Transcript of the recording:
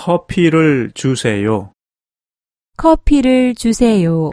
커피를 주세요. 커피를 주세요.